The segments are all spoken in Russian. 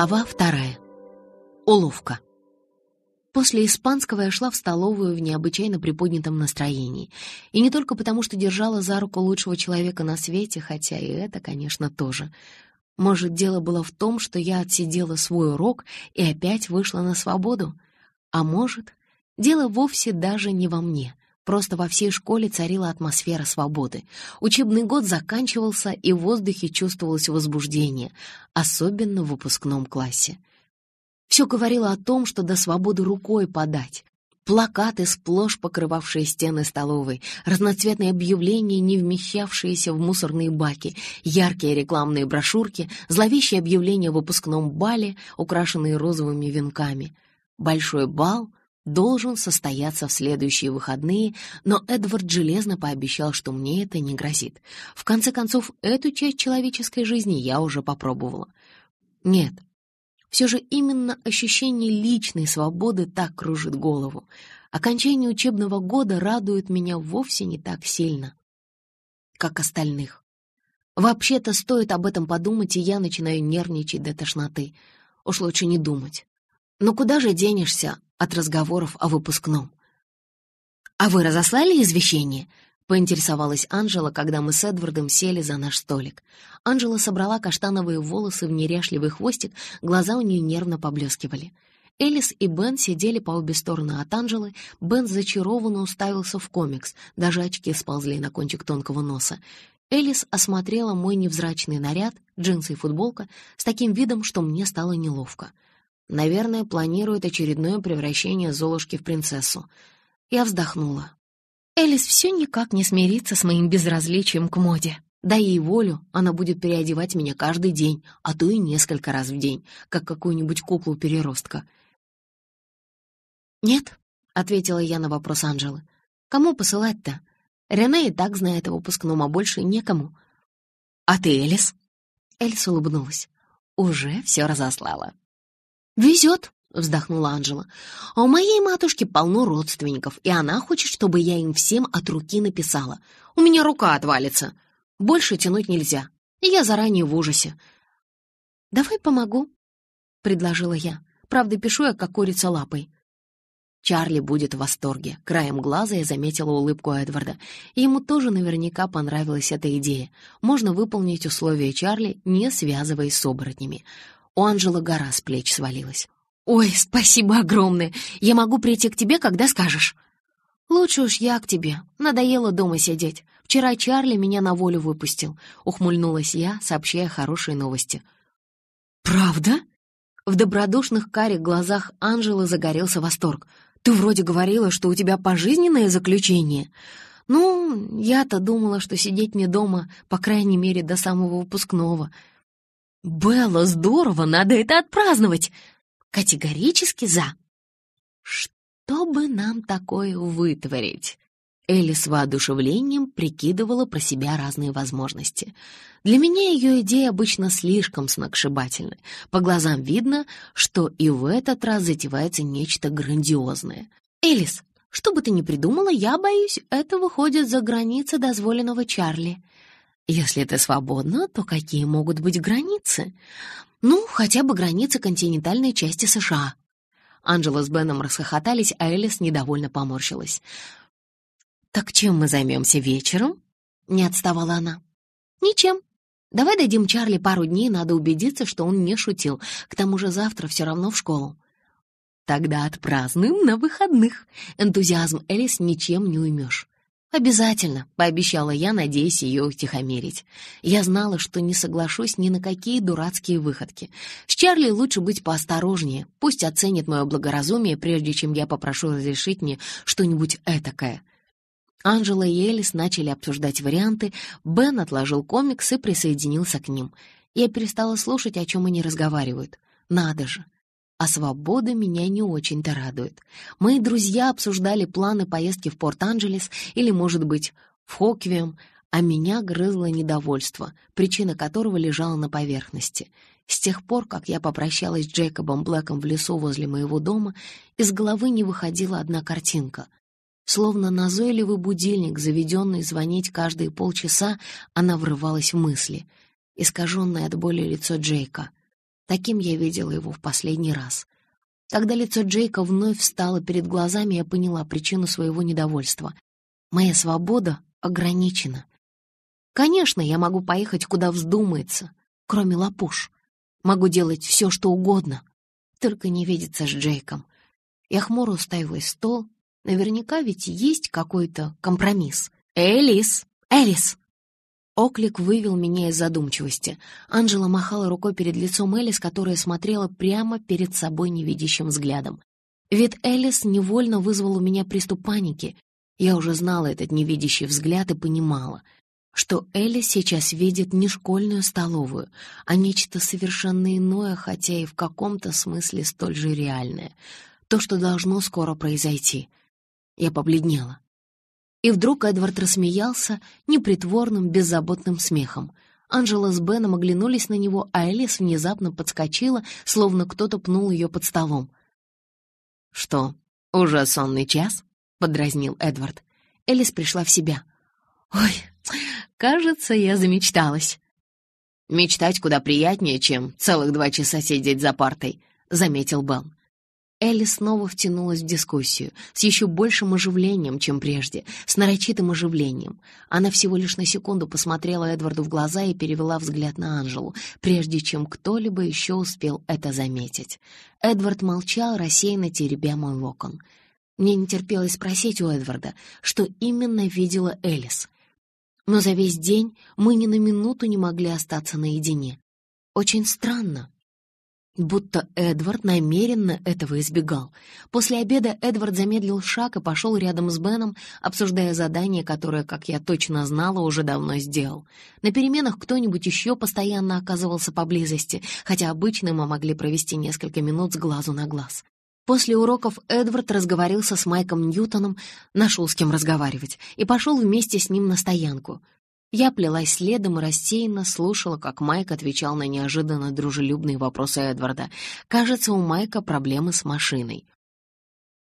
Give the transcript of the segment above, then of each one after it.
Глава вторая. Уловка. После испанского я шла в столовую в необычайно приподнятом настроении. И не только потому, что держала за руку лучшего человека на свете, хотя и это, конечно, тоже. Может, дело было в том, что я отсидела свой урок и опять вышла на свободу? А может, дело вовсе даже не во мне. Просто во всей школе царила атмосфера свободы. Учебный год заканчивался, и в воздухе чувствовалось возбуждение, особенно в выпускном классе. Все говорило о том, что до свободы рукой подать. Плакаты, сплошь покрывавшие стены столовой, разноцветные объявления, не вмещавшиеся в мусорные баки, яркие рекламные брошюрки, зловещие объявления в выпускном бале, украшенные розовыми венками. Большой бал — должен состояться в следующие выходные, но Эдвард железно пообещал, что мне это не грозит. В конце концов, эту часть человеческой жизни я уже попробовала. Нет, все же именно ощущение личной свободы так кружит голову. Окончание учебного года радует меня вовсе не так сильно, как остальных. Вообще-то стоит об этом подумать, и я начинаю нервничать до тошноты. Уж лучше не думать. Но куда же денешься от разговоров о выпускном. «А вы разослали извещение?» — поинтересовалась Анжела, когда мы с Эдвардом сели за наш столик. Анжела собрала каштановые волосы в неряшливый хвостик, глаза у нее нервно поблескивали. Элис и Бен сидели по обе стороны от Анжелы, Бен зачарованно уставился в комикс, даже очки сползли на кончик тонкого носа. Элис осмотрела мой невзрачный наряд, джинсы и футболка, с таким видом, что мне стало неловко — Наверное, планирует очередное превращение Золушки в принцессу. Я вздохнула. Элис все никак не смирится с моим безразличием к моде. Дай ей волю, она будет переодевать меня каждый день, а то и несколько раз в день, как какую-нибудь куклу-переростка. «Нет», — ответила я на вопрос Анжелы. «Кому посылать-то? Рене и так знает о выпускном, а больше некому». «А ты, Элис?» Элис улыбнулась. «Уже все разослала. «Везет», — вздохнула Анжела. «А у моей матушки полно родственников, и она хочет, чтобы я им всем от руки написала. У меня рука отвалится. Больше тянуть нельзя. Я заранее в ужасе». «Давай помогу», — предложила я. Правда, пишу я, как курица лапой. Чарли будет в восторге. Краем глаза я заметила улыбку Эдварда. Ему тоже наверняка понравилась эта идея. Можно выполнить условия Чарли, не связываясь с оборотнями. У Анжелы гора с плеч свалилась. «Ой, спасибо огромное! Я могу прийти к тебе, когда скажешь». «Лучше уж я к тебе. Надоело дома сидеть. Вчера Чарли меня на волю выпустил», — ухмыльнулась я, сообщая хорошие новости. «Правда?» В добродушных карих глазах Анжелы загорелся восторг. «Ты вроде говорила, что у тебя пожизненное заключение». «Ну, я-то думала, что сидеть мне дома, по крайней мере, до самого выпускного», «Белла, здорово, надо это отпраздновать!» «Категорически за!» «Что бы нам такое вытворить?» Элли с воодушевлением прикидывала про себя разные возможности. Для меня ее идеи обычно слишком сногсшибательны. По глазам видно, что и в этот раз затевается нечто грандиозное. «Элис, что бы ты ни придумала, я боюсь, это выходит за границы дозволенного Чарли. Если ты свободна, то какие могут быть границы? Ну, хотя бы границы континентальной части США. Анжела с Беном расхохотались, а Элис недовольно поморщилась. «Так чем мы займемся вечером?» — не отставала она. «Ничем. Давай дадим Чарли пару дней, надо убедиться, что он не шутил. К тому же завтра все равно в школу». «Тогда отпразднуем на выходных». Энтузиазм Элис ничем не уймешь. «Обязательно», — пообещала я, надеясь ее утихомирить. Я знала, что не соглашусь ни на какие дурацкие выходки. С Чарли лучше быть поосторожнее, пусть оценит мое благоразумие, прежде чем я попрошу разрешить мне что-нибудь этакое. Анжела и Элис начали обсуждать варианты, Бен отложил комикс и присоединился к ним. Я перестала слушать, о чем они разговаривают. Надо же, а свобода меня не очень-то радует. Мои друзья обсуждали планы поездки в Порт-Анджелес или, может быть, в Хоквием, а меня грызло недовольство, причина которого лежала на поверхности. С тех пор, как я попрощалась с Джейкобом Блэком в лесу возле моего дома, из головы не выходила одна картинка. Словно назойливый будильник, заведенный звонить каждые полчаса, она врывалась в мысли. Искаженное от боли лицо Джейка — Таким я видела его в последний раз. Когда лицо Джейка вновь встало перед глазами, я поняла причину своего недовольства. Моя свобода ограничена. Конечно, я могу поехать, куда вздумается, кроме лапуш. Могу делать все, что угодно, только не видеться с Джейком. Я хмуро уставилась в стол. Наверняка ведь есть какой-то компромисс. «Элис! Элис!» Оклик вывел меня из задумчивости. Анжела махала рукой перед лицом Элис, которая смотрела прямо перед собой невидящим взглядом. Вид Элис невольно вызвал у меня приступ паники. Я уже знала этот невидящий взгляд и понимала, что Элис сейчас видит не школьную столовую, а нечто совершенно иное, хотя и в каком-то смысле столь же реальное. То, что должно скоро произойти. Я побледнела. И вдруг Эдвард рассмеялся непритворным, беззаботным смехом. Анжела с Беном оглянулись на него, а Элис внезапно подскочила, словно кто-то пнул ее под столом. «Что, уже сонный час?» — подразнил Эдвард. Элис пришла в себя. «Ой, кажется, я замечталась». «Мечтать куда приятнее, чем целых два часа сидеть за партой», — заметил Бен. Элли снова втянулась в дискуссию, с еще большим оживлением, чем прежде, с нарочитым оживлением. Она всего лишь на секунду посмотрела Эдварду в глаза и перевела взгляд на Анжелу, прежде чем кто-либо еще успел это заметить. Эдвард молчал, рассеянно теребя мой локон. Мне не терпелось спросить у Эдварда, что именно видела Элис. Но за весь день мы ни на минуту не могли остаться наедине. Очень странно, Будто Эдвард намеренно этого избегал. После обеда Эдвард замедлил шаг и пошел рядом с Беном, обсуждая задание, которое, как я точно знала, уже давно сделал. На переменах кто-нибудь еще постоянно оказывался поблизости, хотя обычно мы могли провести несколько минут с глазу на глаз. После уроков Эдвард разговорился с Майком Ньютоном, нашел с кем разговаривать, и пошел вместе с ним на стоянку — я плелась следом и рассеянно слушала, как Майк отвечал на неожиданно дружелюбные вопросы Эдварда. Кажется, у Майка проблемы с машиной.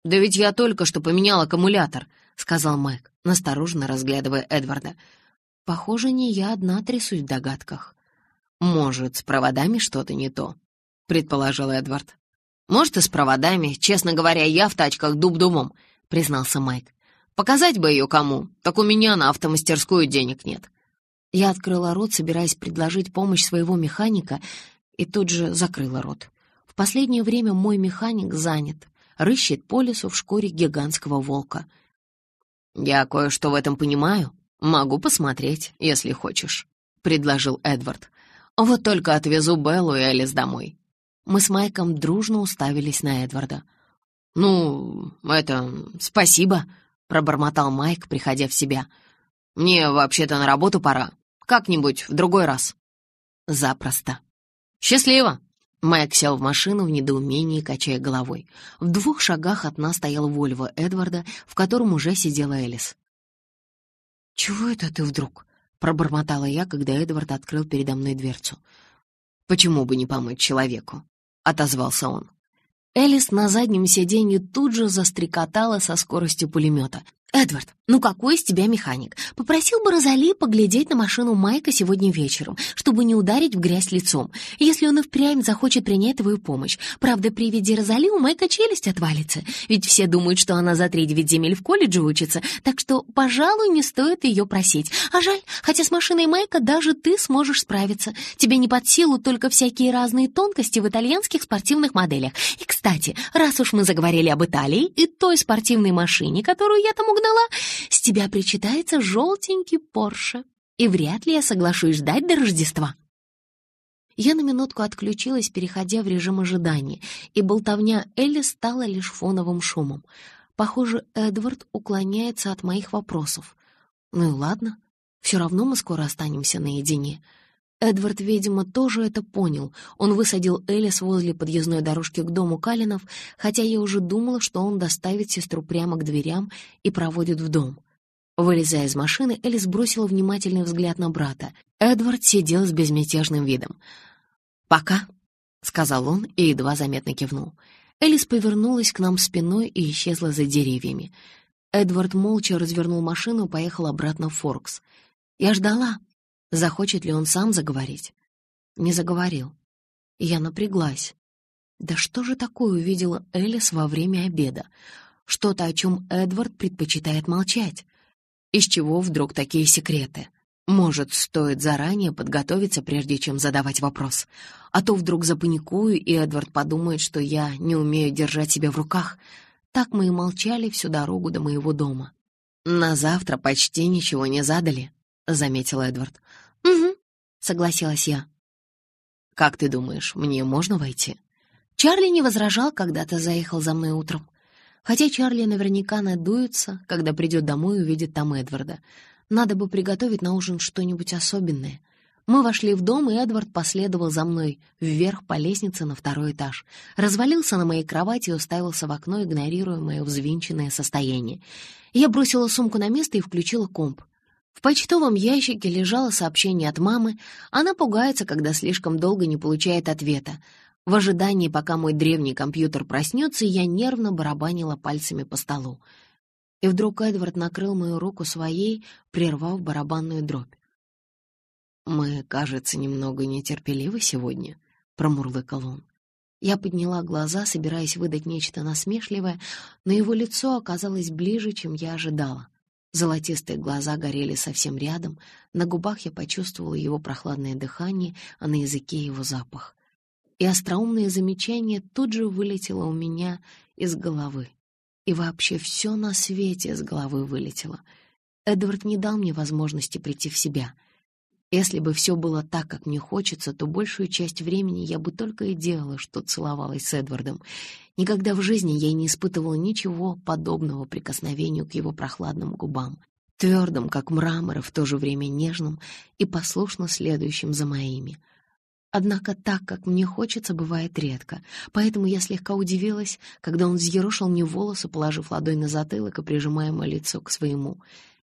«Да ведь я только что поменял аккумулятор», — сказал Майк, настороженно разглядывая Эдварда. «Похоже, не я одна трясусь в догадках». «Может, с проводами что-то не то», — предположил Эдвард. «Может, и с проводами. Честно говоря, я в тачках дуб-дубом», — признался Майк. Показать бы ее кому, так у меня на автомастерскую денег нет». Я открыла рот, собираясь предложить помощь своего механика, и тут же закрыла рот. В последнее время мой механик занят, рыщет по лесу в шкуре гигантского волка. «Я кое-что в этом понимаю. Могу посмотреть, если хочешь», — предложил Эдвард. «Вот только отвезу Беллу и Элис домой». Мы с Майком дружно уставились на Эдварда. «Ну, это... спасибо», — пробормотал Майк, приходя в себя. «Мне вообще-то на работу пора. Как-нибудь в другой раз». «Запросто». «Счастливо!» Майк сел в машину в недоумении, качая головой. В двух шагах от нас стоял Вольво Эдварда, в котором уже сидела Элис. «Чего это ты вдруг?» — пробормотала я, когда Эдвард открыл передо мной дверцу. «Почему бы не помочь человеку?» — отозвался он. Элис на заднем сиденье тут же застрекотала со скоростью пулемета. «Эдвард, ну какой из тебя механик? Попросил бы Розали поглядеть на машину Майка сегодня вечером, чтобы не ударить в грязь лицом, если он и впрямь захочет принять твою помощь. Правда, при виде Розали у Майка челюсть отвалится, ведь все думают, что она за три девять земель в колледже учится, так что, пожалуй, не стоит ее просить. А жаль, хотя с машиной Майка даже ты сможешь справиться. Тебе не под силу только всякие разные тонкости в итальянских спортивных моделях. И, кстати, раз уж мы заговорили об Италии и той спортивной машине, которую я там угнала, с тебя причитается желтенький Порше, и вряд ли я соглашусь ждать до Рождества». Я на минутку отключилась, переходя в режим ожидания, и болтовня Элли стала лишь фоновым шумом. Похоже, Эдвард уклоняется от моих вопросов. Ну и ладно, все равно мы скоро останемся наедине. Эдвард, видимо, тоже это понял. Он высадил Элис возле подъездной дорожки к дому Калинов, хотя я уже думала, что он доставит сестру прямо к дверям и проводит в дом. Вылезая из машины, Элис бросила внимательный взгляд на брата. Эдвард сидел с безмятежным видом. «Пока», — сказал он и едва заметно кивнул. Элис повернулась к нам спиной и исчезла за деревьями. Эдвард молча развернул машину и поехал обратно в Форкс. Я ждала, Захочет ли он сам заговорить? Не заговорил. Я напряглась. Да что же такое увидела Элис во время обеда? Что-то, о чем Эдвард предпочитает молчать. Из чего вдруг такие секреты? Может, стоит заранее подготовиться, прежде чем задавать вопрос. А то вдруг запаникую, и Эдвард подумает, что я не умею держать себя в руках. Так мы и молчали всю дорогу до моего дома. «На завтра почти ничего не задали», — заметил Эдвард. «Угу», — согласилась я. «Как ты думаешь, мне можно войти?» Чарли не возражал, когда ты заехал за мной утром. Хотя Чарли наверняка надуется, когда придет домой и увидит там Эдварда. Надо бы приготовить на ужин что-нибудь особенное. Мы вошли в дом, и Эдвард последовал за мной вверх по лестнице на второй этаж. Развалился на моей кровати и уставился в окно, игнорируя мое взвинченное состояние. Я бросила сумку на место и включила комп. В почтовом ящике лежало сообщение от мамы. Она пугается, когда слишком долго не получает ответа. В ожидании, пока мой древний компьютер проснется, я нервно барабанила пальцами по столу. И вдруг Эдвард накрыл мою руку своей, прервав барабанную дробь. «Мы, кажется, немного нетерпеливы сегодня», — промурлыкал он. Я подняла глаза, собираясь выдать нечто насмешливое, но его лицо оказалось ближе, чем я ожидала. Золотистые глаза горели совсем рядом, на губах я почувствовала его прохладное дыхание, а на языке его запах и остроумное замечание тут же вылетело у меня из головы. И вообще все на свете из головы вылетело. Эдвард не дал мне возможности прийти в себя. Если бы все было так, как мне хочется, то большую часть времени я бы только и делала, что целовалась с Эдвардом. Никогда в жизни я не испытывала ничего подобного прикосновению к его прохладным губам, твердым, как мрамор, в то же время нежным и послушно следующим за моими — Однако так, как мне хочется, бывает редко, поэтому я слегка удивилась, когда он взъерошил мне волосы, положив ладонь на затылок и прижимая мое лицо к своему.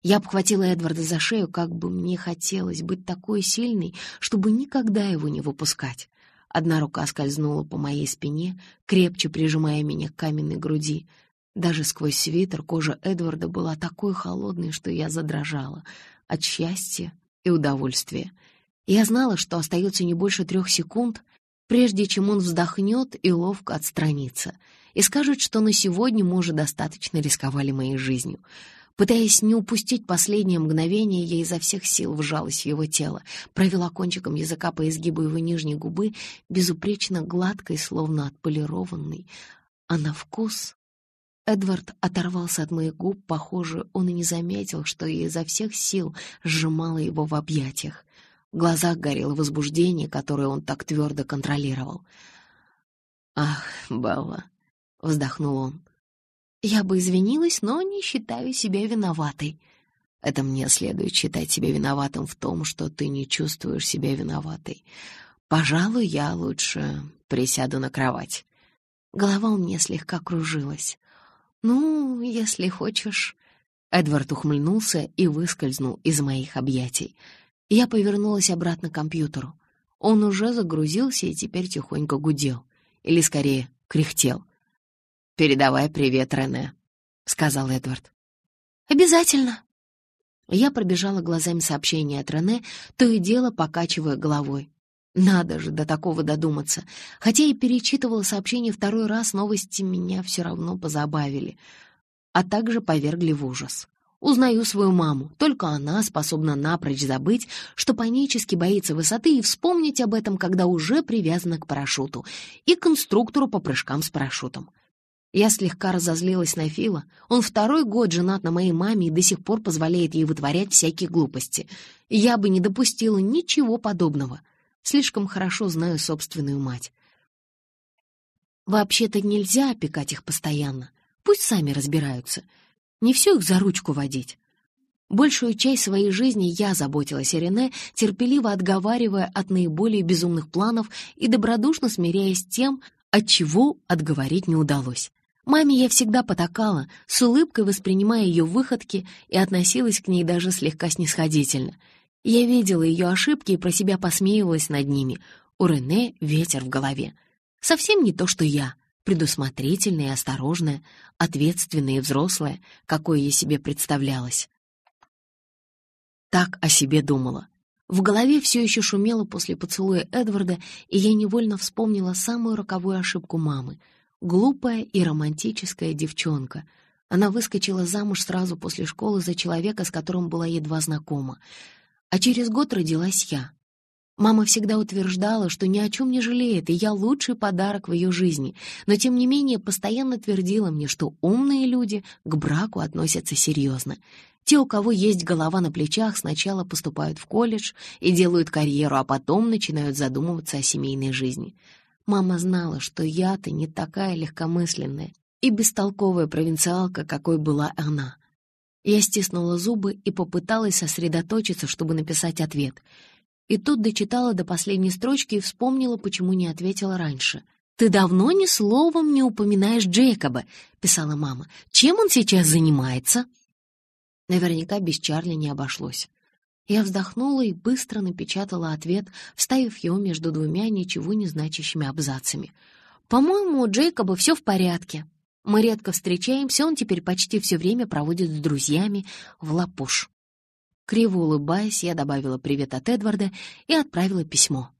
Я обхватила Эдварда за шею, как бы мне хотелось быть такой сильной, чтобы никогда его не выпускать. Одна рука скользнула по моей спине, крепче прижимая меня к каменной груди. Даже сквозь свитер кожа Эдварда была такой холодной, что я задрожала от счастья и удовольствия. Я знала, что остается не больше трех секунд, прежде чем он вздохнет и ловко отстранится, и скажет, что на сегодня мы уже достаточно рисковали моей жизнью. Пытаясь не упустить последнее мгновение, я изо всех сил вжалась в его тело, провела кончиком языка по изгибу его нижней губы, безупречно гладкой, словно отполированной. А на вкус... Эдвард оторвался от моих губ, похоже, он и не заметил, что я изо всех сил сжимала его в объятиях. В глазах горело возбуждение, которое он так твердо контролировал. «Ах, Белла!» — вздохнул он. «Я бы извинилась, но не считаю себя виноватой. Это мне следует считать себя виноватым в том, что ты не чувствуешь себя виноватой. Пожалуй, я лучше присяду на кровать». Голова у меня слегка кружилась. «Ну, если хочешь...» Эдвард ухмыльнулся и выскользнул из моих объятий. Я повернулась обратно к компьютеру. Он уже загрузился и теперь тихонько гудел. Или, скорее, кряхтел. «Передавай привет, Рене», — сказал Эдвард. «Обязательно». Я пробежала глазами сообщение от Рене, то и дело покачивая головой. Надо же до такого додуматься. Хотя и перечитывала сообщение второй раз, новости меня все равно позабавили, а также повергли в ужас. Узнаю свою маму. Только она способна напрочь забыть, что панически боится высоты и вспомнить об этом, когда уже привязана к парашюту и конструктору по прыжкам с парашютом. Я слегка разозлилась на Фила. Он второй год женат на моей маме и до сих пор позволяет ей вытворять всякие глупости. Я бы не допустила ничего подобного. Слишком хорошо знаю собственную мать. Вообще-то нельзя опекать их постоянно. Пусть сами разбираются — не все их за ручку водить. Большую часть своей жизни я заботилась о Рене, терпеливо отговаривая от наиболее безумных планов и добродушно смиряясь с тем, от чего отговорить не удалось. Маме я всегда потакала, с улыбкой воспринимая ее выходки и относилась к ней даже слегка снисходительно. Я видела ее ошибки и про себя посмеивалась над ними. У Рене ветер в голове. Совсем не то, что я — предусмотрительная и осторожная, ответственная и взрослая, какой я себе представлялась. Так о себе думала. В голове все еще шумело после поцелуя Эдварда, и я невольно вспомнила самую роковую ошибку мамы. Глупая и романтическая девчонка. Она выскочила замуж сразу после школы за человека, с которым была едва знакома. А через год родилась я. Мама всегда утверждала, что ни о чем не жалеет, и я лучший подарок в ее жизни, но тем не менее постоянно твердила мне, что умные люди к браку относятся серьезно. Те, у кого есть голова на плечах, сначала поступают в колледж и делают карьеру, а потом начинают задумываться о семейной жизни. Мама знала, что я-то не такая легкомысленная и бестолковая провинциалка, какой была она. Я стиснула зубы и попыталась сосредоточиться, чтобы написать ответ. И тут дочитала до последней строчки и вспомнила, почему не ответила раньше. «Ты давно ни словом не упоминаешь Джейкоба», — писала мама. «Чем он сейчас занимается?» Наверняка без Чарли не обошлось. Я вздохнула и быстро напечатала ответ, вставив его между двумя ничего не значащими абзацами. «По-моему, у Джейкоба все в порядке. Мы редко встречаемся, он теперь почти все время проводит с друзьями в Лапуш». Криво улыбаясь, я добавила привет от Эдварда и отправила письмо.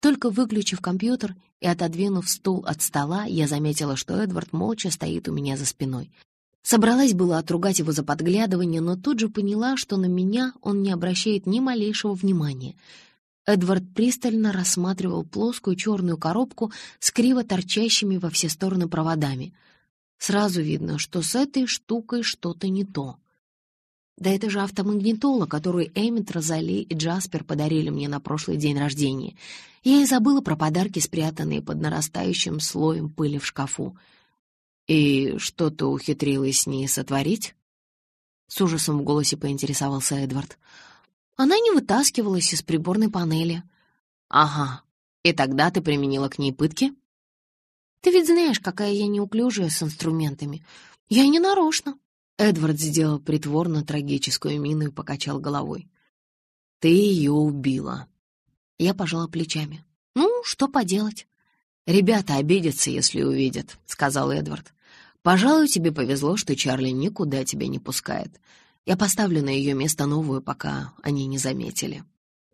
Только выключив компьютер и отодвинув стул от стола, я заметила, что Эдвард молча стоит у меня за спиной. Собралась было отругать его за подглядывание, но тут же поняла, что на меня он не обращает ни малейшего внимания. Эдвард пристально рассматривал плоскую черную коробку с криво торчащими во все стороны проводами. Сразу видно, что с этой штукой что-то не то. Да это же автомагнитола, которую Эммит, Розали и Джаспер подарили мне на прошлый день рождения. Я и забыла про подарки, спрятанные под нарастающим слоем пыли в шкафу. «И что ты ухитрилась с ней сотворить?» С ужасом в голосе поинтересовался Эдвард. «Она не вытаскивалась из приборной панели». «Ага. И тогда ты применила к ней пытки?» «Ты ведь знаешь, какая я неуклюжая с инструментами. Я не нарочно». Эдвард сделал притворно трагическую мину и покачал головой. «Ты ее убила». Я пожала плечами. «Ну, что поделать?» «Ребята обидятся, если увидят», — сказал Эдвард. «Пожалуй, тебе повезло, что Чарли никуда тебя не пускает. Я поставлю на ее место новую, пока они не заметили».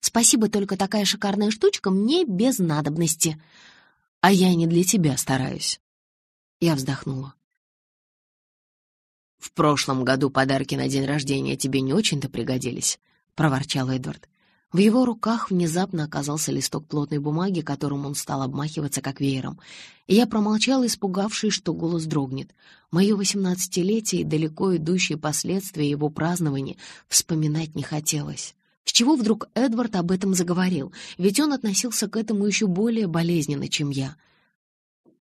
«Спасибо, только такая шикарная штучка мне без надобности». «А я не для тебя стараюсь». Я вздохнула. «В прошлом году подарки на день рождения тебе не очень-то пригодились», — проворчал Эдвард. В его руках внезапно оказался листок плотной бумаги, которым он стал обмахиваться как веером. Я промолчала, испугавшись, что голос дрогнет. Мое восемнадцатилетие и далеко идущие последствия его празднования вспоминать не хотелось. С чего вдруг Эдвард об этом заговорил? Ведь он относился к этому еще более болезненно, чем я.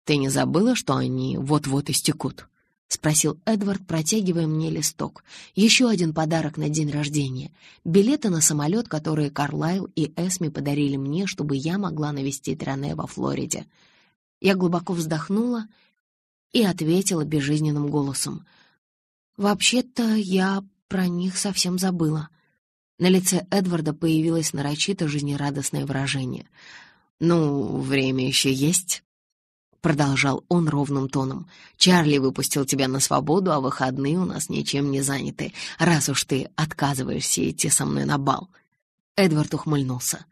«Ты не забыла, что они вот-вот истекут?» — спросил Эдвард, протягивая мне листок. «Еще один подарок на день рождения. Билеты на самолет, которые Карлайл и Эсми подарили мне, чтобы я могла навестить Рене во Флориде». Я глубоко вздохнула и ответила безжизненным голосом. «Вообще-то я про них совсем забыла». На лице Эдварда появилось нарочито жизнерадостное выражение. «Ну, время еще есть?» Продолжал он ровным тоном. «Чарли выпустил тебя на свободу, а выходные у нас ничем не заняты, раз уж ты отказываешься идти со мной на бал». Эдвард ухмыльнулся.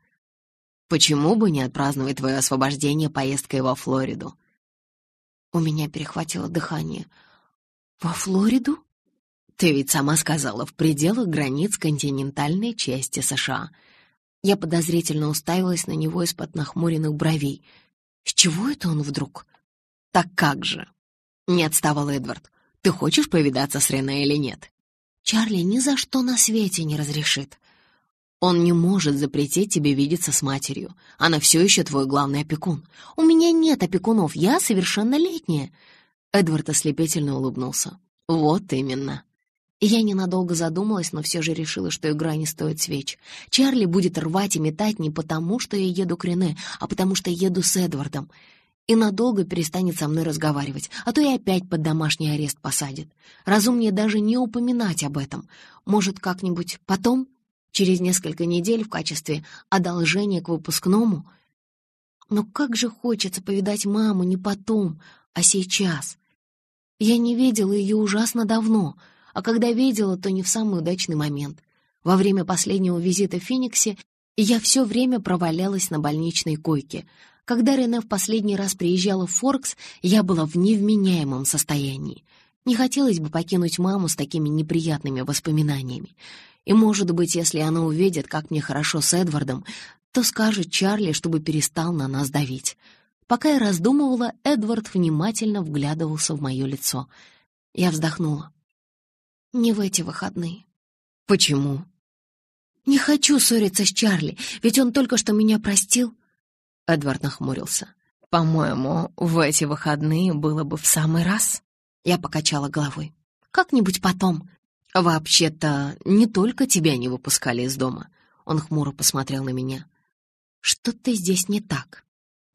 «Почему бы не отпраздновать твое освобождение поездкой во Флориду?» У меня перехватило дыхание. «Во Флориду?» «Ты ведь сама сказала, в пределах границ континентальной части США». Я подозрительно уставилась на него из-под нахмуренных бровей — с чего это он вдруг? Так как же? Не отставал Эдвард. Ты хочешь повидаться с Рене или нет? Чарли ни за что на свете не разрешит. Он не может запретить тебе видеться с матерью. Она все еще твой главный опекун. У меня нет опекунов, я совершеннолетняя. Эдвард ослепительно улыбнулся. Вот именно. Я ненадолго задумалась, но все же решила, что игра не стоит свеч. Чарли будет рвать и метать не потому, что я еду к Рене, а потому что еду с Эдвардом. И надолго перестанет со мной разговаривать, а то и опять под домашний арест посадит. Разумнее даже не упоминать об этом. Может, как-нибудь потом, через несколько недель в качестве одолжения к выпускному? Но как же хочется повидать маму не потом, а сейчас. Я не видела ее ужасно давно — а когда видела, то не в самый удачный момент. Во время последнего визита в Фениксе Я все время провалялась на больничной койке. Когда Рене в последний раз приезжала в Форкс, я была в невменяемом состоянии. Не хотелось бы покинуть маму с такими неприятными воспоминаниями. И, может быть, если она увидит, как мне хорошо с Эдвардом, то скажет Чарли, чтобы перестал на нас давить. Пока я раздумывала, Эдвард внимательно вглядывался в мое лицо. Я вздохнула. «Не в эти выходные». «Почему?» «Не хочу ссориться с Чарли, ведь он только что меня простил». Эдвард нахмурился. «По-моему, в эти выходные было бы в самый раз». Я покачала головой. «Как-нибудь потом». «Вообще-то, не только тебя не выпускали из дома». Он хмуро посмотрел на меня. «Что-то здесь не так.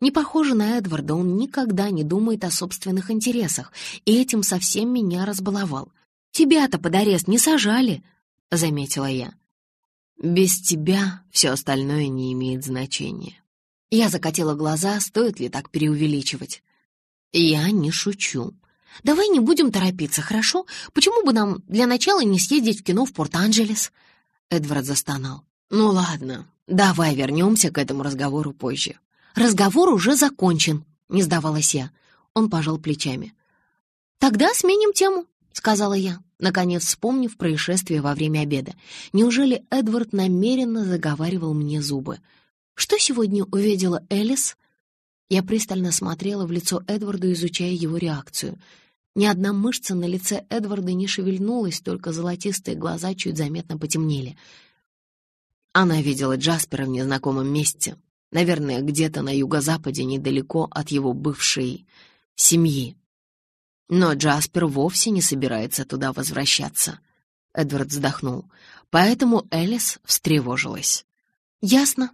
Не похоже на Эдварда, он никогда не думает о собственных интересах, и этим совсем меня разбаловал. Тебя-то под арест не сажали», — заметила я. «Без тебя все остальное не имеет значения». Я закатила глаза, стоит ли так преувеличивать. «Я не шучу. Давай не будем торопиться, хорошо? Почему бы нам для начала не съездить в кино в Порт-Анджелес?» Эдвард застонал. «Ну ладно, давай вернемся к этому разговору позже». «Разговор уже закончен», — не сдавалась я. Он пожал плечами. «Тогда сменим тему», — сказала я, наконец вспомнив происшествие во время обеда. Неужели Эдвард намеренно заговаривал мне зубы? «Что сегодня увидела Элис?» Я пристально смотрела в лицо Эдварда, изучая его реакцию — ни одна мышца на лице Эдварда не шевельнулась, только золотистые глаза чуть заметно потемнели. Она видела Джаспера в незнакомом месте, наверное, где-то на юго-западе, недалеко от его бывшей семьи. Но Джаспер вовсе не собирается туда возвращаться. Эдвард вздохнул. Поэтому Элис встревожилась. «Ясно»,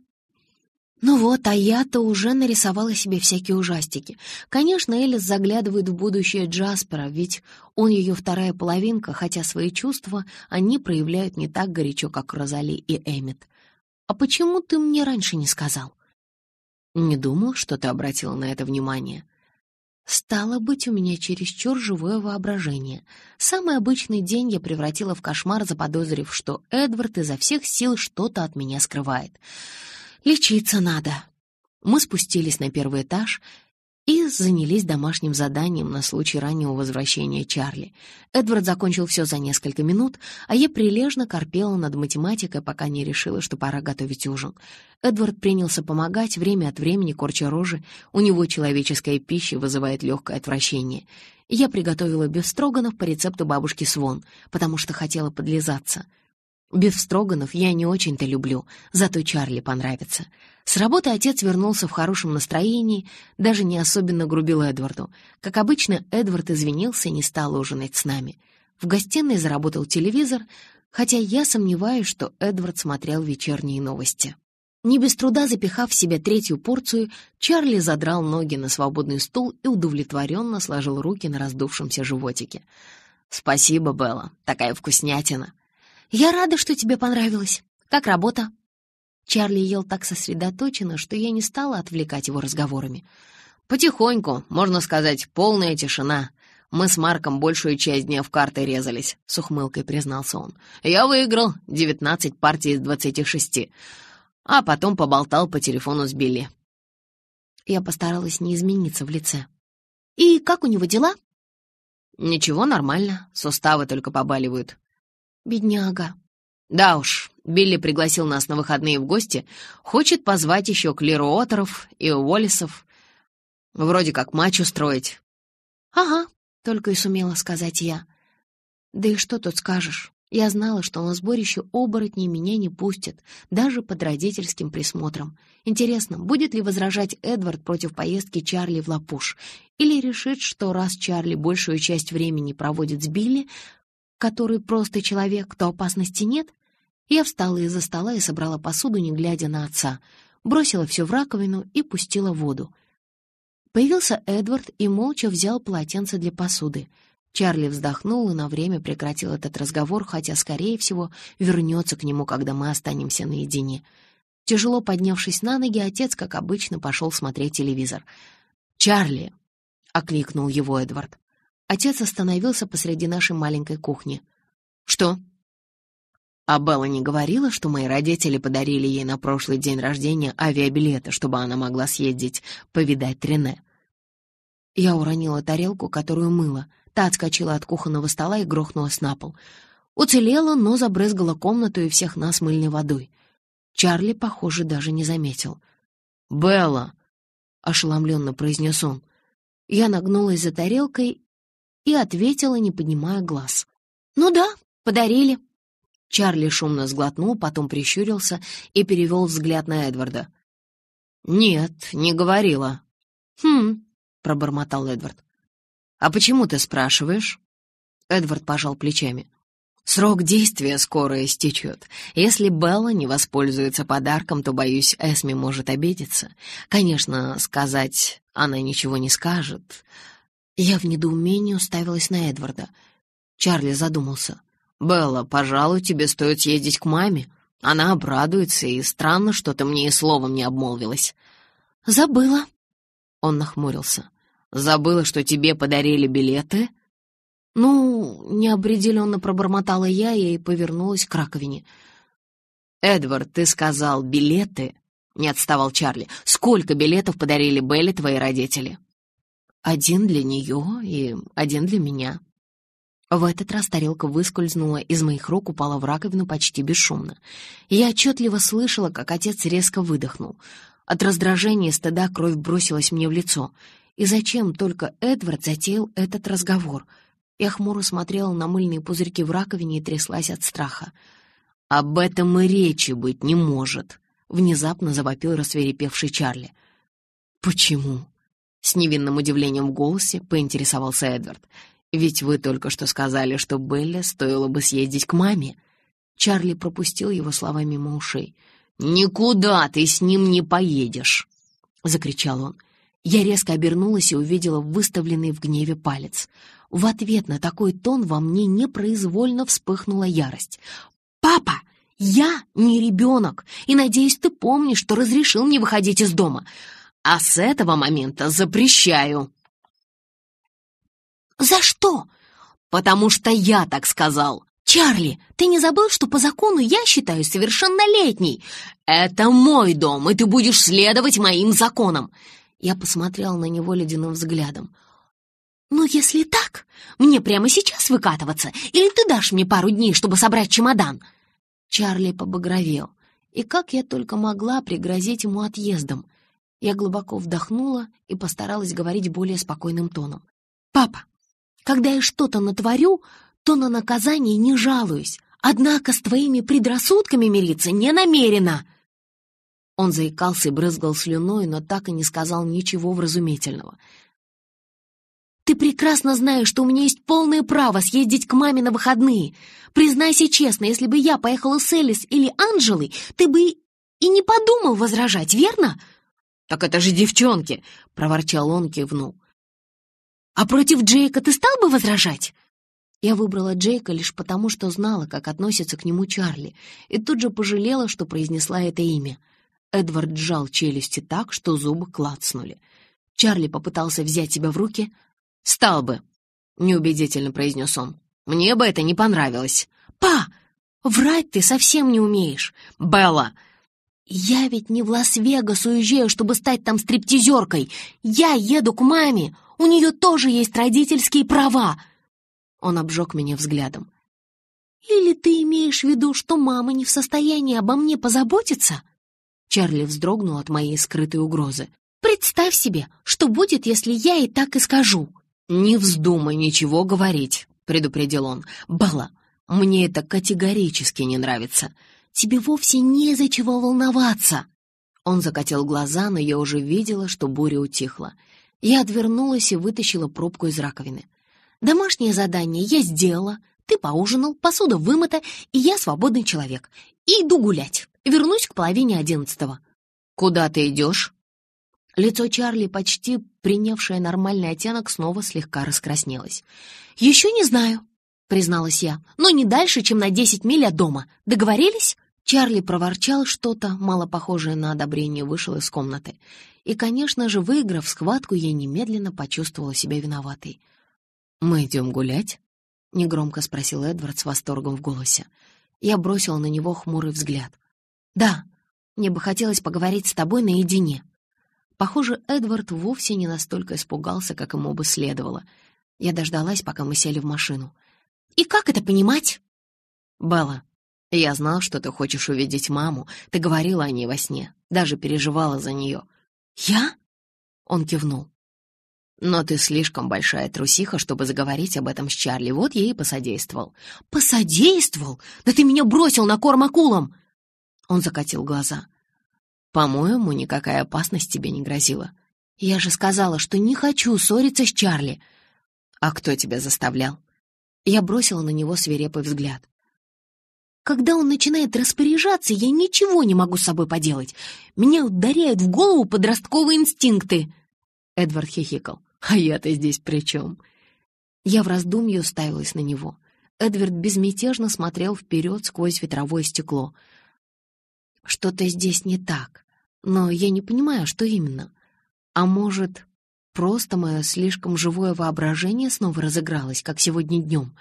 ну вот, а я-то уже нарисовала себе всякие ужастики. Конечно, Элис заглядывает в будущее Джаспера, ведь он ее вторая половинка, хотя свои чувства они проявляют не так горячо, как Розали и Эммет. «А почему ты мне раньше не сказал?» «Не думал, что ты обратила на это внимание». Стало быть, у меня чересчур живое воображение. Самый обычный день я превратила в кошмар, заподозрив, что Эдвард изо всех сил что-то от меня скрывает. Лечиться надо. Мы спустились на первый этаж и занялись домашним заданием на случай раннего возвращения Чарли. Эдвард закончил все за несколько минут, а я прилежно корпела над математикой, пока не решила, что пора готовить ужин. Эдвард принялся помогать, время от времени корча рожи. У него человеческая пища вызывает легкое отвращение. Я приготовила бефстроганов по рецепту бабушки Свон, потому что хотела подлизаться — Бифстроганов я не очень-то люблю, зато Чарли понравится. С работы отец вернулся в хорошем настроении, даже не особенно грубил Эдварду. Как обычно, Эдвард извинился и не стал ужинать с нами. В гостиной заработал телевизор, хотя я сомневаюсь, что Эдвард смотрел вечерние новости. Не без труда запихав в себя третью порцию, Чарли задрал ноги на свободный стул и удовлетворенно сложил руки на раздувшемся животике. «Спасибо, Белла, такая вкуснятина!» «Я рада, что тебе понравилось. Как работа?» Чарли ел так сосредоточенно, что я не стала отвлекать его разговорами. «Потихоньку, можно сказать, полная тишина. Мы с Марком большую часть дня в карты резались», — с ухмылкой признался он. «Я выиграл 19 партий из 26, а потом поболтал по телефону с Билли». Я постаралась не измениться в лице. «И как у него дела?» «Ничего, нормально. Суставы только побаливают. Бедняга. Да уж, Билли пригласил нас на выходные в гости. Хочет позвать еще Клируотеров и Уоллисов. Вроде как матч устроить. Ага, только и сумела сказать я. Да и что тут скажешь? Я знала, что на сборище оборотней меня не пустят, даже под родительским присмотром. Интересно, будет ли возражать Эдвард против поездки Чарли в Лапуш? Или решит, что раз Чарли большую часть времени проводит с Билли, который просто человек, то опасности нет, я встала из-за стола и собрала посуду, не глядя на отца, бросила все в раковину и пустила воду. Появился Эдвард и молча взял полотенце для посуды. Чарли вздохнул и на время прекратил этот разговор, хотя, скорее всего, вернется к нему, когда мы останемся наедине. Тяжело поднявшись на ноги, отец, как обычно, пошел смотреть телевизор. «Чарли!» — окликнул его Эдвард. Отец остановился посреди нашей маленькой кухни. «Что?» А Белла не говорила, что мои родители подарили ей на прошлый день рождения авиабилеты, чтобы она могла съездить повидать Трене. Я уронила тарелку, которую мыла. Та отскочила от кухонного стола и грохнулась на пол. Уцелела, но забрызгала комнату и всех нас мыльной водой. Чарли, похоже, даже не заметил. «Белла!» — ошеломленно произнес он. Я нагнулась за тарелкой и ответила, не поднимая глаз. «Ну да, подарили». Чарли шумно сглотнул, потом прищурился и перевел взгляд на Эдварда. «Нет, не говорила». «Хм», — пробормотал Эдвард. «А почему ты спрашиваешь?» Эдвард пожал плечами. «Срок действия скоро истечет. Если Белла не воспользуется подарком, то, боюсь, Эсми может обидеться. Конечно, сказать она ничего не скажет». Я в недоумении уставилась на Эдварда. Чарли задумался. «Белла, пожалуй, тебе стоит съездить к маме. Она обрадуется, и странно, что ты мне и словом не обмолвилась». «Забыла». Он нахмурился. «Забыла, что тебе подарили билеты?» «Ну, неопределенно пробормотала я и повернулась к раковине». «Эдвард, ты сказал билеты?» — не отставал Чарли. «Сколько билетов подарили Белле твои родители?» «Один для нее и один для меня». В этот раз тарелка выскользнула из моих рук, упала в раковину почти бесшумно. Я отчетливо слышала, как отец резко выдохнул. От раздражения и стыда кровь бросилась мне в лицо. И зачем только Эдвард затеял этот разговор? Я хмуро смотрела на мыльные пузырьки в раковине и тряслась от страха. «Об этом и речи быть не может», — внезапно завопил рассверепевший Чарли. «Почему?» — с невинным удивлением в голосе поинтересовался Эдвард. Ведь вы только что сказали, что Белле стоило бы съездить к маме. Чарли пропустил его слова мимо ушей. «Никуда ты с ним не поедешь!» — закричал он. Я резко обернулась и увидела выставленный в гневе палец. В ответ на такой тон во мне непроизвольно вспыхнула ярость. «Папа, я не ребенок, и, надеюсь, ты помнишь, что разрешил мне выходить из дома. А с этого момента запрещаю!» «За что?» «Потому что я так сказал!» «Чарли, ты не забыл, что по закону я считаюсь совершеннолетней?» «Это мой дом, и ты будешь следовать моим законам!» Я посмотрела на него ледяным взглядом. «Ну, если так, мне прямо сейчас выкатываться, или ты дашь мне пару дней, чтобы собрать чемодан?» Чарли побагровел, и как я только могла пригрозить ему отъездом. Я глубоко вдохнула и постаралась говорить более спокойным тоном. «Папа, когда я что-то натворю, то на наказание не жалуюсь, однако с твоими предрассудками мириться не намерена». Он заикался и брызгал слюной, но так и не сказал ничего вразумительного. «Ты прекрасно знаешь, что у меня есть полное право съездить к маме на выходные. Признайся честно, если бы я поехала с Элис или Анжелой, ты бы и не подумал возражать, верно?» «Так это же девчонки!» — проворчал он, кивнул. А против Джейка ты стал бы возражать?» Я выбрала Джейка лишь потому, что знала, как относится к нему Чарли, и тут же пожалела, что произнесла это имя. Эдвард сжал челюсти так, что зубы клацнули. Чарли попытался взять себя в руки. «Стал бы», — неубедительно произнес он. «Мне бы это не понравилось». «Па, врать ты совсем не умеешь». «Белла!» «Я ведь не в Лас-Вегас уезжаю, чтобы стать там стриптизеркой. Я еду к маме. У нее тоже есть родительские права!» Он обжег меня взглядом. «Или ты имеешь в виду, что мама не в состоянии обо мне позаботиться?» Чарли вздрогнул от моей скрытой угрозы. «Представь себе, что будет, если я и так и скажу!» «Не вздумай ничего говорить», — предупредил он. «Бала, мне это категорически не нравится. Тебе вовсе не из-за чего волноваться!» Он закатил глаза, но я уже видела, что буря утихла. Я отвернулась и вытащила пробку из раковины. «Домашнее задание я сделала. Ты поужинал, посуда вымыта, и я свободный человек. Иду гулять. Вернусь к половине одиннадцатого». «Куда ты идешь?» Лицо Чарли, почти принявшее нормальный оттенок, снова слегка раскраснелось. «Еще не знаю», — призналась я, «но не дальше, чем на десять миль от дома. Договорились?» Чарли проворчал что-то, мало похожее на одобрение, вышел из комнаты. И, конечно же, выиграв схватку, я немедленно почувствовала себя виноватой. «Мы идем гулять?» — негромко спросил Эдвард с восторгом в голосе. Я бросила на него хмурый взгляд. «Да, мне бы хотелось поговорить с тобой наедине». Похоже, Эдвард вовсе не настолько испугался, как ему бы следовало. Я дождалась, пока мы сели в машину. «И как это понимать?» «Белла, я знал, что ты хочешь увидеть маму. Ты говорила о ней во сне, даже переживала за нее». «Я?» Он кивнул. «Но ты слишком большая трусиха, чтобы заговорить об этом с Чарли. Вот я и посодействовал». «Посодействовал? Да ты меня бросил на корм акулам!» Он закатил глаза. «По-моему, никакая опасность тебе не грозила. Я же сказала, что не хочу ссориться с Чарли». «А кто тебя заставлял?» Я бросила на него свирепый взгляд. Когда он начинает распоряжаться, я ничего не могу с собой поделать. Меня ударяют в голову подростковые инстинкты. Эдвард хихикал. «А я-то здесь при чем?» Я в раздумье уставилась на него. Эдвард безмятежно смотрел вперед сквозь ветровое стекло. «Что-то здесь не так, но я не понимаю, что именно. А может, просто мое слишком живое воображение снова разыгралось, как сегодня днем?»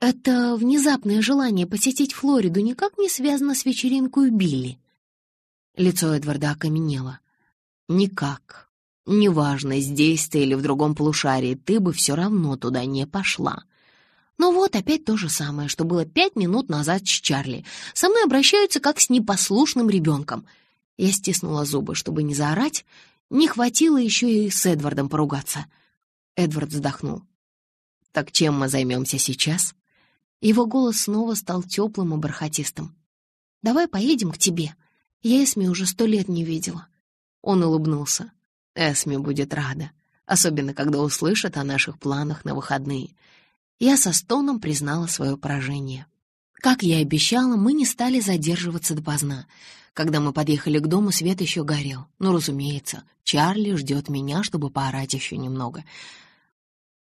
Это внезапное желание посетить Флориду никак не связано с вечеринкой Билли. Лицо Эдварда окаменело. Никак. Неважно, здесь ты или в другом полушарии, ты бы все равно туда не пошла. Но вот опять то же самое, что было пять минут назад с Чарли. Со мной обращаются как с непослушным ребенком. Я стиснула зубы, чтобы не заорать. Не хватило еще и с Эдвардом поругаться. Эдвард вздохнул. «Так чем мы займемся сейчас?» Его голос снова стал теплым и бархатистым. «Давай поедем к тебе. Я Эсми уже сто лет не видела». Он улыбнулся. Эсми будет рада, особенно когда услышит о наших планах на выходные. Я со стоном признала свое поражение. Как я и обещала, мы не стали задерживаться допоздна. Когда мы подъехали к дому, свет еще горел. Ну, разумеется, Чарли ждет меня, чтобы поорать еще немного.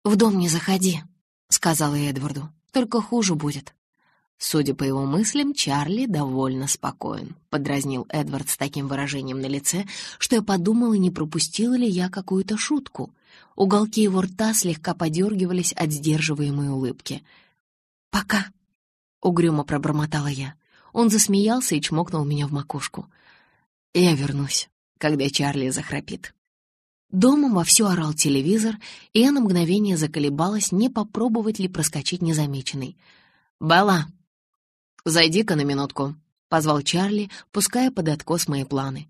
«В дом не заходи», — сказала Эдварду. «Только хуже будет». Судя по его мыслям, Чарли довольно спокоен, подразнил Эдвард с таким выражением на лице, что я подумала, не пропустила ли я какую-то шутку. Уголки его рта слегка подергивались от сдерживаемой улыбки. «Пока», — угрюмо пробормотала я. Он засмеялся и чмокнул меня в макушку. «Я вернусь, когда Чарли захрапит». Дома вовсю орал телевизор, и я на мгновение заколебалась, не попробовать ли проскочить незамеченной. «Белла!» «Зайди-ка на минутку», — позвал Чарли, пуская под откос мои планы.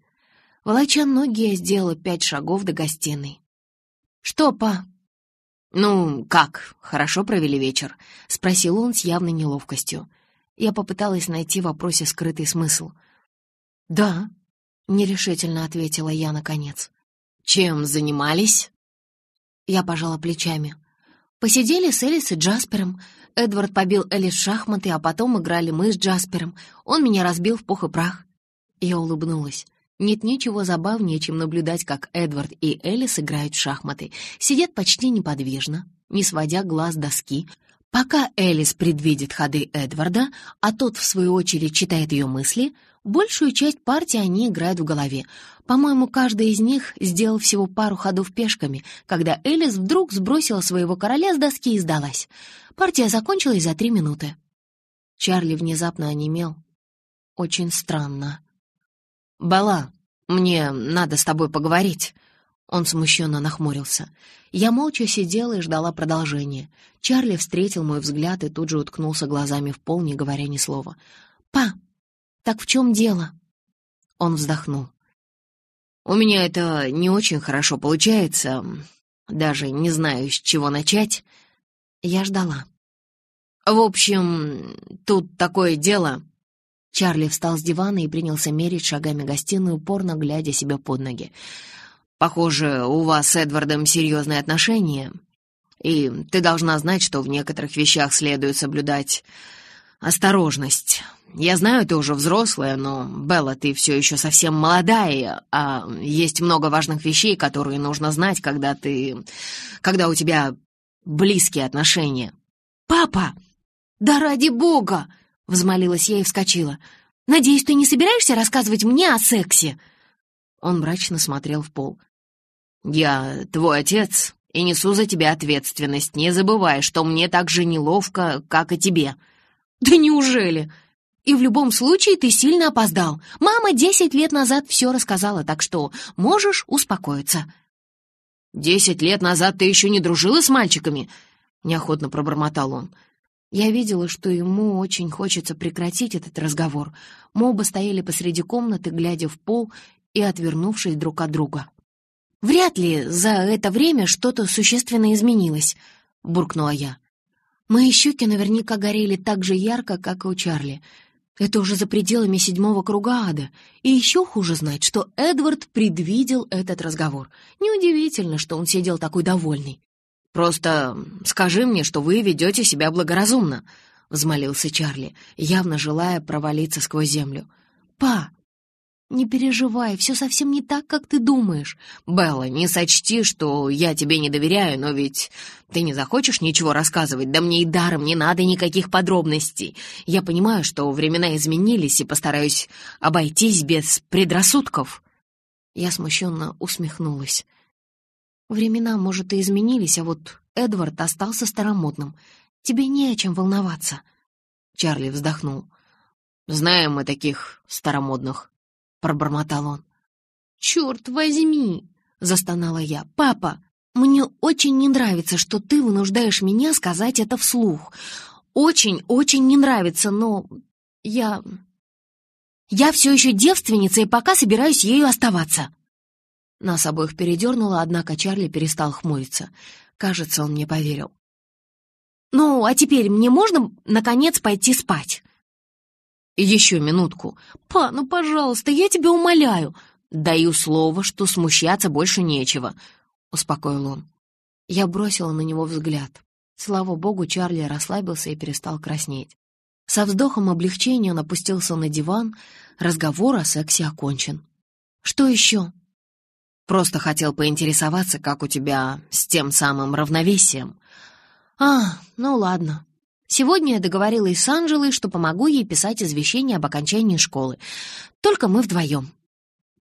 Волоча ноги, я сделала пять шагов до гостиной. «Что, па?» «Ну, как, хорошо провели вечер?» — спросил он с явной неловкостью. Я попыталась найти в вопросе скрытый смысл. «Да», — нерешительно ответила я наконец. «Чем занимались?» Я пожала плечами. «Посидели с Элис и Джаспером. Эдвард побил Элис в шахматы, а потом играли мы с Джаспером. Он меня разбил в пух и прах». Я улыбнулась. Нет ничего забавнее, чем наблюдать, как Эдвард и Элис играют в шахматы. Сидят почти неподвижно, не сводя глаз доски, пока Элис предвидит ходы Эдварда, а тот, в свою очередь, читает ее мысли, большую часть партии они играют в голове. По-моему, каждый из них сделал всего пару ходов пешками, когда Элис вдруг сбросила своего короля с доски и сдалась. Партия закончилась за три минуты. Чарли внезапно онемел. Очень странно. «Бала, мне надо с тобой поговорить». Он смущенно нахмурился. Я молча сидела и ждала продолжения. Чарли встретил мой взгляд и тут же уткнулся глазами в пол, не говоря ни слова. «Па, так в чем дело?» Он вздохнул. «У меня это не очень хорошо получается. Даже не знаю, с чего начать». Я ждала. «В общем, тут такое дело...» Чарли встал с дивана и принялся мерить шагами гостиную, упорно глядя себе под ноги. «Похоже, у вас с Эдвардом серьезные отношения, и ты должна знать, что в некоторых вещах следует соблюдать осторожность. Я знаю, ты уже взрослая, но, Белла, ты все еще совсем молодая, а есть много важных вещей, которые нужно знать, когда ты... когда у тебя близкие отношения». «Папа! Да ради бога!» Взмолилась я и вскочила. «Надеюсь, ты не собираешься рассказывать мне о сексе?» Он мрачно смотрел в пол. «Я твой отец и несу за тебя ответственность. Не забывай, что мне так же неловко, как и тебе». «Да неужели?» И в любом случае ты сильно опоздал. Мама десять лет назад все рассказала, так что можешь успокоиться». «Десять лет назад ты еще не дружила с мальчиками?» — неохотно пробормотал он. Я видела, что ему очень хочется прекратить этот разговор. Мы оба стояли посреди комнаты, глядя в пол и отвернувшись друг от друга. «Вряд ли за это время что-то существенно изменилось», — буркнула я. Мои щеки наверняка горели так же ярко, как и у Чарли — это уже за пределами седьмого круга ада. И еще хуже знать, что Эдвард предвидел этот разговор. Неудивительно, что он сидел такой довольный. «Просто скажи мне, что вы ведете себя благоразумно», — взмолился Чарли, явно желая провалиться сквозь землю. «Па, «Не переживай, все совсем не так, как ты думаешь». «Белла, не сочти, что я тебе не доверяю, но ведь ты не захочешь ничего рассказывать, да мне и даром не надо никаких подробностей. Я понимаю, что времена изменились, и постараюсь обойтись без предрассудков». Я смущенно усмехнулась. «Времена, может, и изменились, а вот Эдвард остался старомодным. Тебе не о чем волноваться». Чарли вздохнул. «Знаем мы таких старомодных». — пробормотал он. «Черт возьми!» — застонала я. «Папа, мне очень не нравится, что ты вынуждаешь меня сказать это вслух. Очень-очень не нравится, но я... Я все еще девственница и пока собираюсь ею оставаться». Нас обоих передернуло, однако Чарли перестал хмуриться. Кажется, он мне поверил. «Ну, а теперь мне можно, наконец, пойти спать?» «Еще минутку». «Па, ну, пожалуйста, я тебя умоляю». «Даю слово, что смущаться больше нечего», — успокоил он. Я бросила на него взгляд. Слава богу, Чарли расслабился и перестал краснеть. Со вздохом облегчения он опустился на диван. Разговор о сексе окончен. «Что еще?» «Просто хотел поинтересоваться, как у тебя с тем самым равновесием». «А, ну ладно. Сегодня я договорилась с Анжелой, что помогу ей писать извещение об окончании школы. Только мы вдвоем.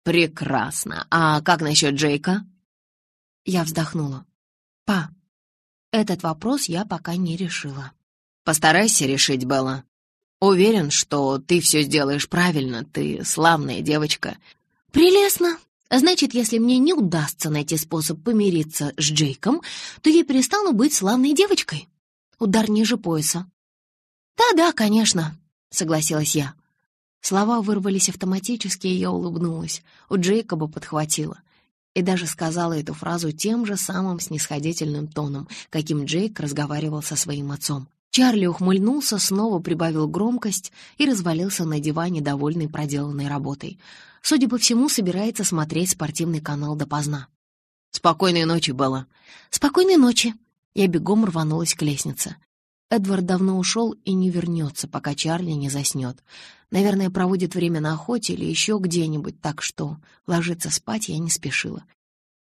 Прекрасно. А как насчет Джейка? Я вздохнула. Па, этот вопрос я пока не решила. Постарайся решить, Белла. Уверен, что ты все сделаешь правильно. Ты славная девочка. Прелестно. Значит, если мне не удастся найти способ помириться с Джейком, то я перестану быть славной девочкой удар ниже пояса. «Да-да, конечно», — согласилась я. Слова вырвались автоматически, и я улыбнулась. У Джейкоба подхватила. И даже сказала эту фразу тем же самым снисходительным тоном, каким Джейк разговаривал со своим отцом. Чарли ухмыльнулся, снова прибавил громкость и развалился на диване, довольный проделанной работой. Судя по всему, собирается смотреть спортивный канал допоздна. «Спокойной ночи, Белла». «Спокойной ночи», я бегом рванулась к лестнице. Эдвард давно ушел и не вернется, пока Чарли не заснет. Наверное, проводит время на охоте или еще где-нибудь, так что ложиться спать я не спешила.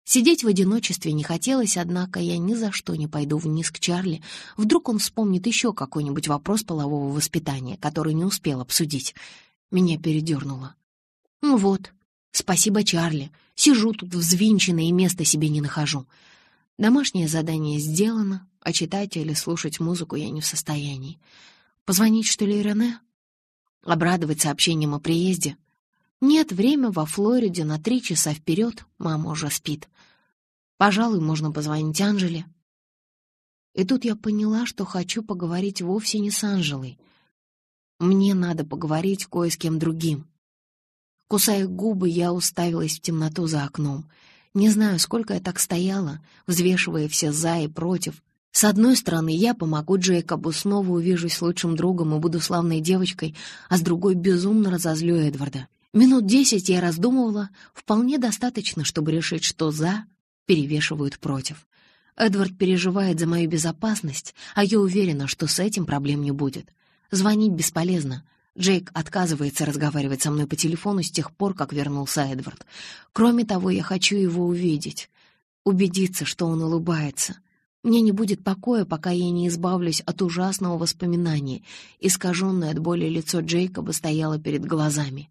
Сидеть в одиночестве не хотелось, однако я ни за что не пойду вниз к Чарли. Вдруг он вспомнит еще какой-нибудь вопрос полового воспитания, который не успел обсудить. Меня передернуло. Ну вот, спасибо, Чарли. Сижу тут взвинченная и места себе не нахожу. Домашнее задание сделано, а читать или слушать музыку я не в состоянии. Позвонить, что ли, Рене? Обрадовать сообщением о приезде? Нет, время во Флориде на три часа вперед, мама уже спит. Пожалуй, можно позвонить Анжеле. И тут я поняла, что хочу поговорить вовсе не с Анжелой. Мне надо поговорить кое с кем другим. Кусая губы, я уставилась в темноту за окном — не знаю, сколько я так стояла, взвешивая все «за» и «против». С одной стороны, я помогу Джейкобу, снова увижусь с лучшим другом и буду славной девочкой, а с другой безумно разозлю Эдварда. Минут десять я раздумывала, вполне достаточно, чтобы решить, что «за» перевешивают «против». Эдвард переживает за мою безопасность, а я уверена, что с этим проблем не будет. Звонить бесполезно. Джейк отказывается разговаривать со мной по телефону с тех пор, как вернулся Эдвард. Кроме того, я хочу его увидеть, убедиться, что он улыбается. Мне не будет покоя, пока я не избавлюсь от ужасного воспоминания. Искаженное от боли лицо Джейкоба стояло перед глазами.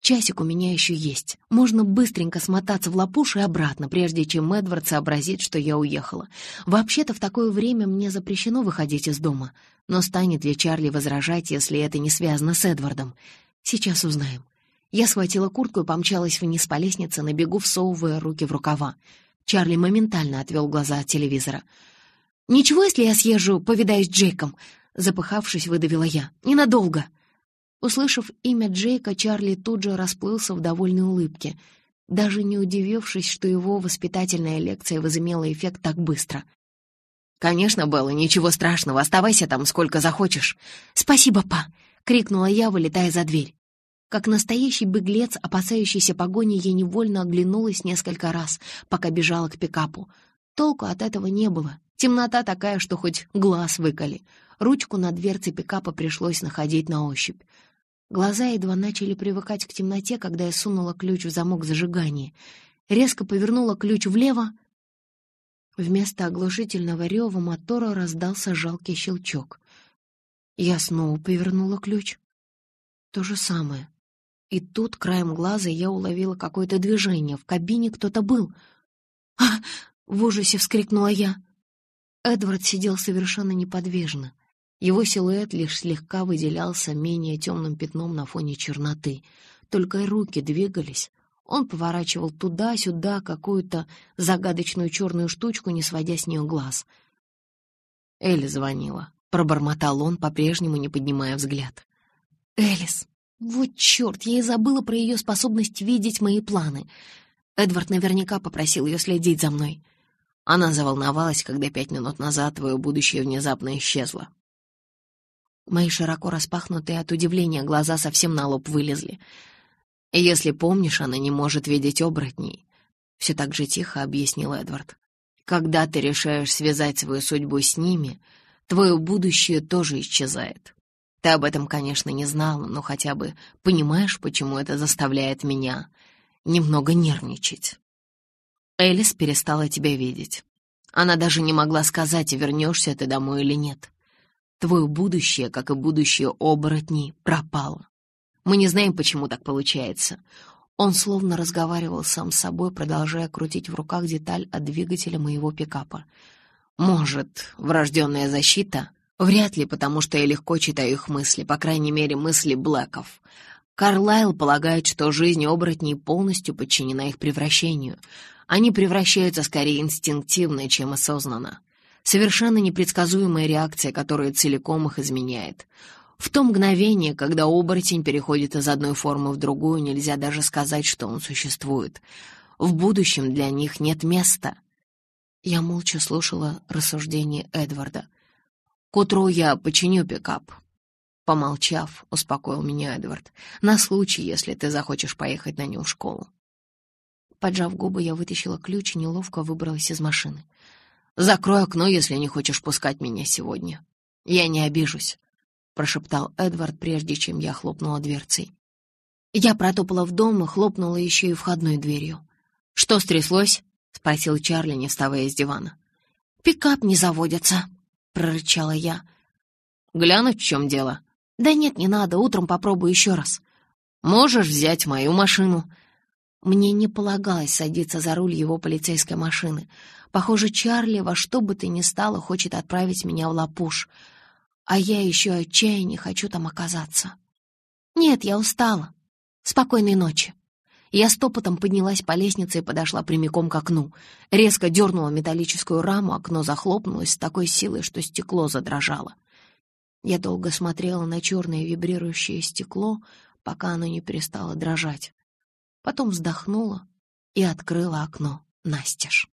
Часик у меня еще есть. Можно быстренько смотаться в лапуш и обратно, прежде чем Эдвард сообразит, что я уехала. Вообще-то в такое время мне запрещено выходить из дома. Но станет ли Чарли возражать, если это не связано с Эдвардом? Сейчас узнаем. Я схватила куртку и помчалась вниз по лестнице, на бегу всовывая руки в рукава. Чарли моментально отвел глаза от телевизора. «Ничего, если я съезжу, повидаюсь с Джейком?» Запыхавшись, выдавила я. «Ненадолго». Услышав имя Джейка, Чарли тут же расплылся в довольной улыбке, даже не удивившись, что его воспитательная лекция возымела эффект так быстро. «Конечно, Белла, ничего страшного, оставайся там сколько захочешь». «Спасибо, па!» — крикнула я, вылетая за дверь. Как настоящий беглец, опасающийся погони, я невольно оглянулась несколько раз, пока бежала к пикапу. Толку от этого не было. Темнота такая, что хоть глаз выколи. Ручку на дверце пикапа пришлось находить на ощупь. Глаза едва начали привыкать к темноте, когда я сунула ключ в замок зажигания. Резко повернула ключ влево. Вместо оглушительного рева мотора раздался жалкий щелчок. Я снова повернула ключ. То же самое. И тут краем глаза я уловила какое-то движение. В кабине кто-то был. «А!» — в ужасе вскрикнула я. Эдвард сидел совершенно неподвижно. Его силуэт лишь слегка выделялся менее темным пятном на фоне черноты. Только и руки двигались. Он поворачивал туда-сюда какую-то загадочную черную штучку, не сводя с нее глаз. Элли звонила. Пробормотал он, по-прежнему не поднимая взгляд. «Элис! Вот черт, я и забыла про ее способность видеть мои планы. Эдвард наверняка попросил ее следить за мной». Она заволновалась, когда пять минут назад твое будущее внезапно исчезло. Мои широко распахнутые от удивления глаза совсем на лоб вылезли. «Если помнишь, она не может видеть оборотней», — все так же тихо объяснил Эдвард. «Когда ты решаешь связать свою судьбу с ними, твое будущее тоже исчезает. Ты об этом, конечно, не знала, но хотя бы понимаешь, почему это заставляет меня немного нервничать». Элис перестала тебя видеть. Она даже не могла сказать, вернешься ты домой или нет. Твое будущее, как и будущее оборотней, пропало. Мы не знаем, почему так получается. Он словно разговаривал сам с собой, продолжая крутить в руках деталь от двигателя моего пикапа. Может, врожденная защита? Вряд ли, потому что я легко читаю их мысли, по крайней мере, мысли Блэков. Карлайл полагает, что жизнь оборотней полностью подчинена их превращению. Они превращаются скорее инстинктивно, чем осознанно. Совершенно непредсказуемая реакция, которая целиком их изменяет. В то мгновение, когда оборотень переходит из одной формы в другую, нельзя даже сказать, что он существует. В будущем для них нет места. Я молча слушала рассуждения Эдварда. «К утру я починю пикап». Помолчав, успокоил меня Эдвард. «На случай, если ты захочешь поехать на нем в школу». Поджав губы, я вытащила ключ и неловко выбралась из машины. Закрой окно, если не хочешь пускать меня сегодня. Я не обижусь», — прошептал Эдвард, прежде чем я хлопнула дверцей. Я протопала в дом и хлопнула еще и входной дверью. «Что стряслось?» — спросил Чарли, не вставая с дивана. «Пикап не заводится», — прорычала я. «Глянуть, в чем дело?» «Да нет, не надо, утром попробую еще раз». «Можешь взять мою машину?» Мне не полагалось садиться за руль его полицейской машины. Похоже, Чарли во что бы ты ни стало хочет отправить меня в Лапуш, а я еще отчаянно хочу там оказаться. Нет, я устала. Спокойной ночи. Я стопотом поднялась по лестнице и подошла прямиком к окну. Резко дернула металлическую раму, окно захлопнулось с такой силой, что стекло задрожало. Я долго смотрела на черное вибрирующее стекло, пока оно не перестало дрожать потом вздохнула и открыла окно настежь.